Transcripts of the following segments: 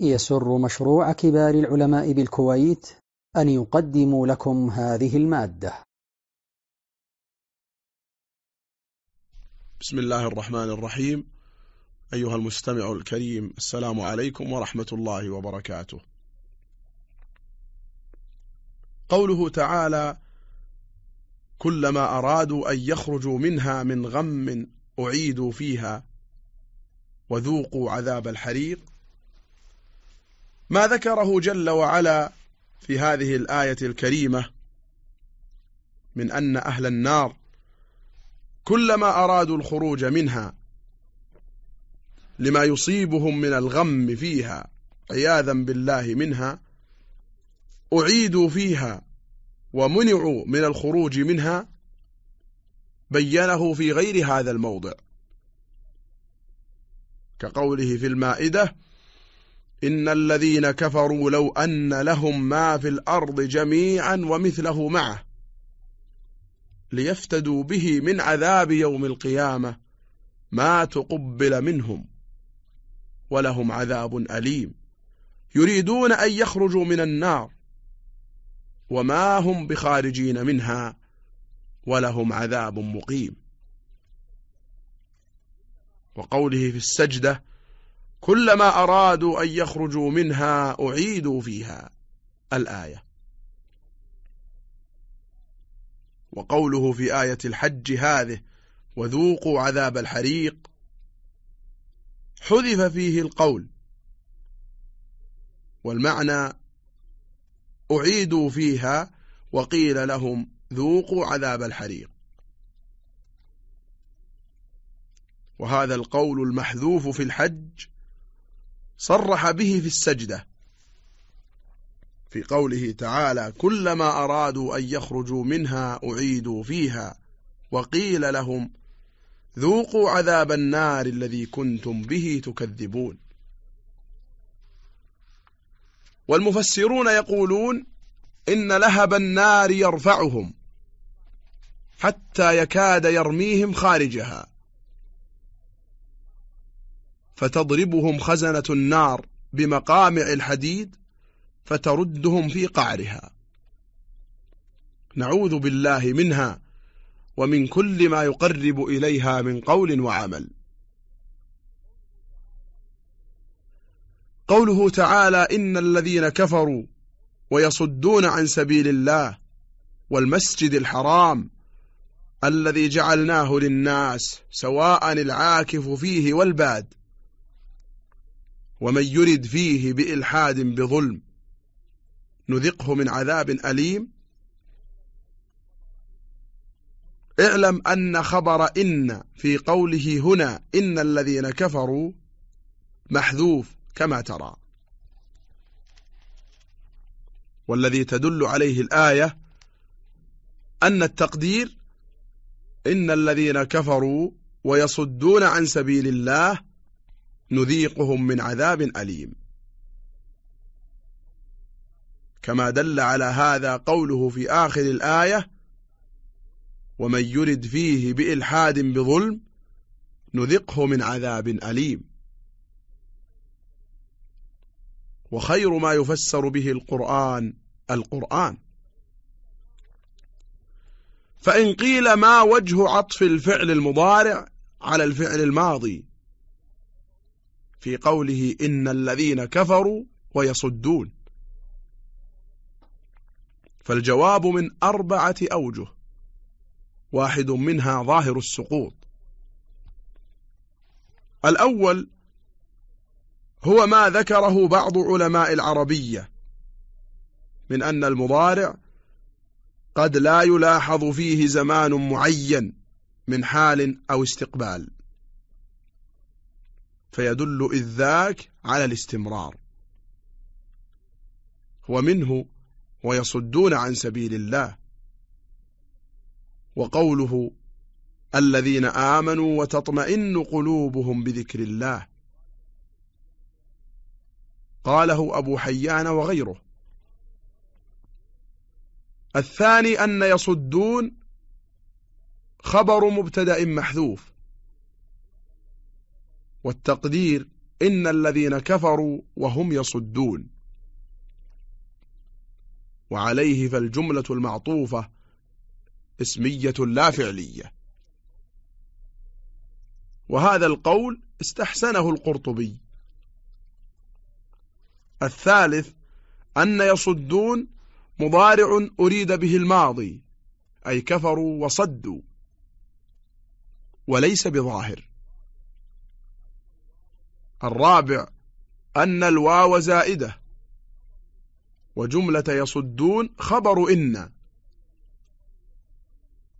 يسر مشروع كبار العلماء بالكويت أن يقدم لكم هذه المادة. بسم الله الرحمن الرحيم. أيها المستمع الكريم السلام عليكم ورحمة الله وبركاته. قوله تعالى كلما أرادوا أن يخرجوا منها من غم أعيدوا فيها وذوقوا عذاب الحريق ما ذكره جل وعلا في هذه الآية الكريمة من أن أهل النار كلما أرادوا الخروج منها لما يصيبهم من الغم فيها عياذا بالله منها أعيدوا فيها ومنعوا من الخروج منها بينه في غير هذا الموضع. كقوله في المائدة إن الذين كفروا لو أن لهم ما في الأرض جميعا ومثله معه ليفتدوا به من عذاب يوم القيامة ما تقبل منهم ولهم عذاب أليم يريدون أن يخرجوا من النار وما هم بخارجين منها ولهم عذاب مقيم. وقوله في السجدة كلما أرادوا أن يخرجوا منها أعيدوا فيها الآية. وقوله في آية الحج هذه وذوقوا عذاب الحريق حذف فيه القول. والمعنى أعيدوا فيها وقيل لهم ذوقوا عذاب الحريق وهذا القول المحذوف في الحج صرح به في السجدة في قوله تعالى كلما أرادوا أن يخرجوا منها أعيدوا فيها وقيل لهم ذوقوا عذاب النار الذي كنتم به تكذبون والمفسرون يقولون إن لهب النار يرفعهم حتى يكاد يرميهم خارجها فتضربهم خزنة النار بمقامع الحديد فتردهم في قعرها. نعوذ بالله منها ومن كل ما يقرب إليها من قول وعمل. قوله تعالى إن الذين كفروا ويصدون عن سبيل الله والمسجد الحرام الذي جعلناه للناس سواء العاكف فيه والباد ومن يرد فيه بإلحاد بظلم نذقه من عذاب أليم. اعلم أن خبر إن في قوله هنا إن الذين كفروا محذوف كما ترى. والذي تدل عليه الآية أن التقدير إن الذين كفروا ويصدون عن سبيل الله نذيقهم من عذاب أليم. كما دل على هذا قوله في آخر الآية ومن يرد فيه بإلحاد بظلم نذقه من عذاب أليم. وخير ما يفسر به القرآن القرآن. فإن قيل ما وجه عطف الفعل المضارع على الفعل الماضي في قوله إن الذين كفروا ويصدون. فالجواب من أربعة أوجه. واحد منها ظاهر السقوط. الأول هو ما ذكره بعض علماء العربية من أن المضارع قد لا يلاحظ فيه زمان معين من حال أو استقبال. فيدل إذ ذاك على الاستمرار. ومنه ويصدون عن سبيل الله. وقوله الذين آمنوا وتطمئن قلوبهم بذكر الله. قاله أبو حيان وغيره. الثاني أن يصدون خبر مبتدأ محذوف. والتقدير إن الذين كفروا وهم يصدون. وعليه فالجملة المعطوفة اسمية لا فعلية. وهذا القول استحسنه القرطبي. الثالث أن يصدون مضارع أريد به الماضي أي كفروا وصدوا وليس بظاهر. الرابع أن الواو زائدة وجملة يصدون خبر إن.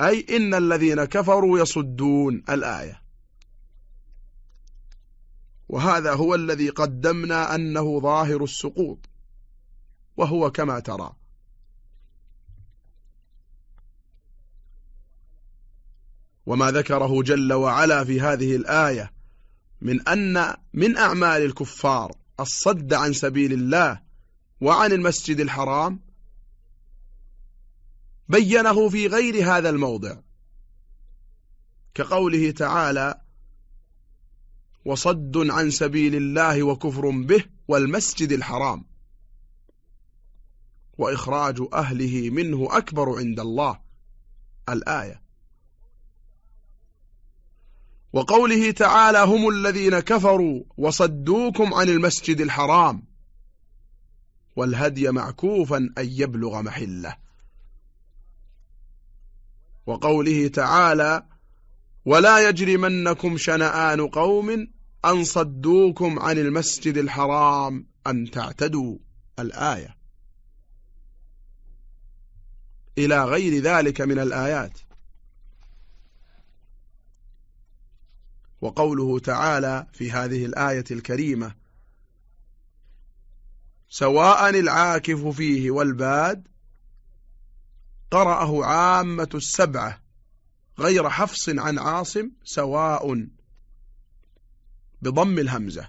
أي إن الذين كفروا يصدون الآية. وهذا هو الذي قدمنا أنه ظاهر السقوط وهو كما ترى. وما ذكره جل وعلا في هذه الآية من أن من أعمال الكفار الصد عن سبيل الله وعن المسجد الحرام بينه في غير هذا الموضع كقوله تعالى وصد عن سبيل الله وكفر به والمسجد الحرام وإخراج أهله منه أكبر عند الله الآية. وقوله تعالى هم الذين كفروا وصدوكم عن المسجد الحرام. والهدي معكوفا أن يبلغ محلة. وقوله تعالى ولا يجرمنكم شنآن قوم أن صدوكم عن المسجد الحرام أن تعتدوا. الآية. إلى غير ذلك من الآيات. وقوله تعالى في هذه الآية الكريمة سواء العاكف فيه والباد قرأه عامة السبعة غير حفص عن عاصم سواء بضم الهمزة.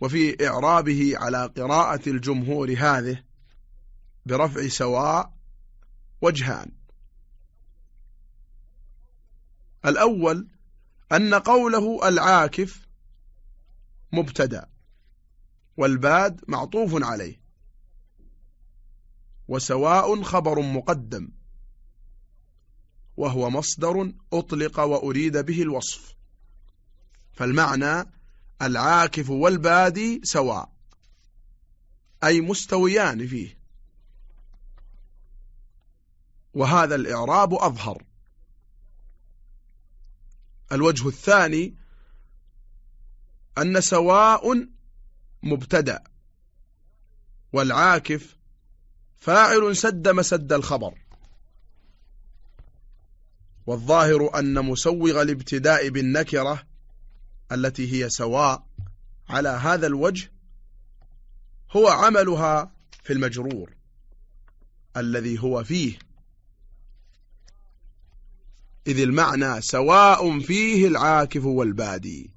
وفي إعرابه على قراءة الجمهور هذه برفع سواء وجهان. الأول أن قوله العاكف مبتدأ والباد معطوف عليه وسواء خبر مقدم وهو مصدر أطلق وأريد به الوصف فالمعنى العاكف والبادي سواء أي مستويان فيه وهذا الإعراب أظهر الوجه الثاني أن سواء مبتدأ والعاكف فاعل سد مسد الخبر. والظاهر أن مسوغ الابتداء بالنكرة التي هي سواء على هذا الوجه هو عملها في المجرور الذي هو فيه. إذ المعنى سواء فيه العاكف والبادي.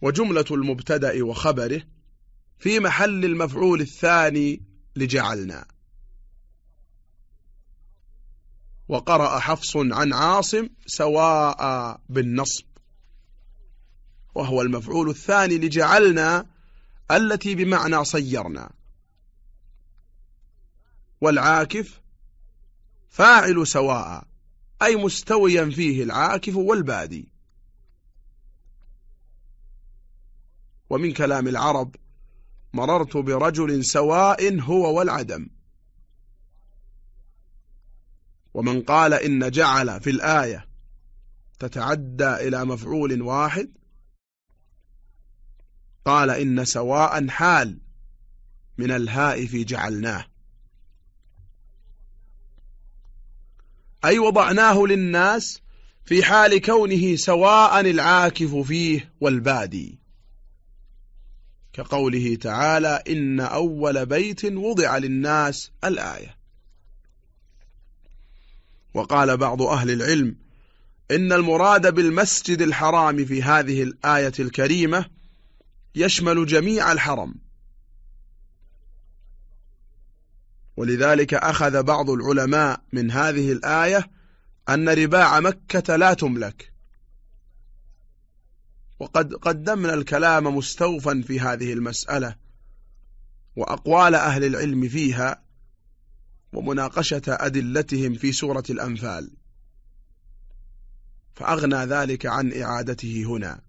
وجملة المبتدأ وخبره في محل المفعول الثاني لجعلنا. وقرأ حفص عن عاصم سواء بالنصب. وهو المفعول الثاني لجعلنا التي بمعنى صيرنا. والعاكف فاعل سواء أي مستويا فيه العاكف والبادي. ومن كلام العرب مررت برجل سواء هو والعدم. ومن قال إن جعل في الآية تتعدى إلى مفعول واحد قال إن سواء حال من الهاء في جعلناه. أي وضعناه للناس في حال كونه سواء العاكف فيه والبادي. كقوله تعالى إن أول بيت وضع للناس الآية. وقال بعض أهل العلم إن المراد بالمسجد الحرام في هذه الآية الكريمة يشمل جميع الحرم. ولذلك أخذ بعض العلماء من هذه الآية أن رباع مكة لا تملك. وقد قدمنا الكلام مستوفا في هذه المسألة وأقوال أهل العلم فيها ومناقشة أدلتهم في سورة الأنفال. فأغنى ذلك عن إعادته هنا.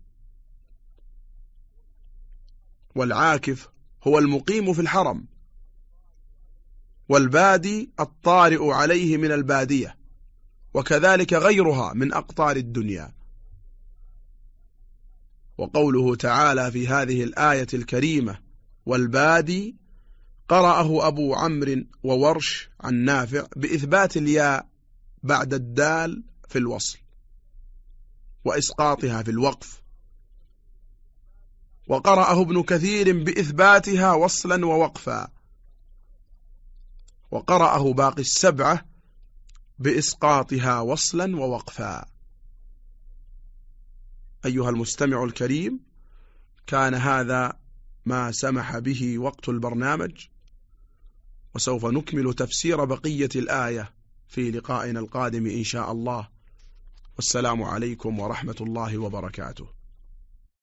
والعاكف هو المقيم في الحرم. والبادي الطارئ عليه من البادية وكذلك غيرها من أقطار الدنيا. وقوله تعالى في هذه الآية الكريمة والبادي قرأه أبو عمرو وورش عن نافع بإثبات الياء بعد الدال في الوصل وإسقاطها في الوقف. وقرأه ابن كثير بإثباتها وصلا ووقفا وقرأه باقي السبعة بإسقاطها وصلا ووقفا. أيها المستمع الكريم كان هذا ما سمح به وقت البرنامج وسوف نكمل تفسير بقية الآية في لقائنا القادم إن شاء الله. والسلام عليكم ورحمة الله وبركاته.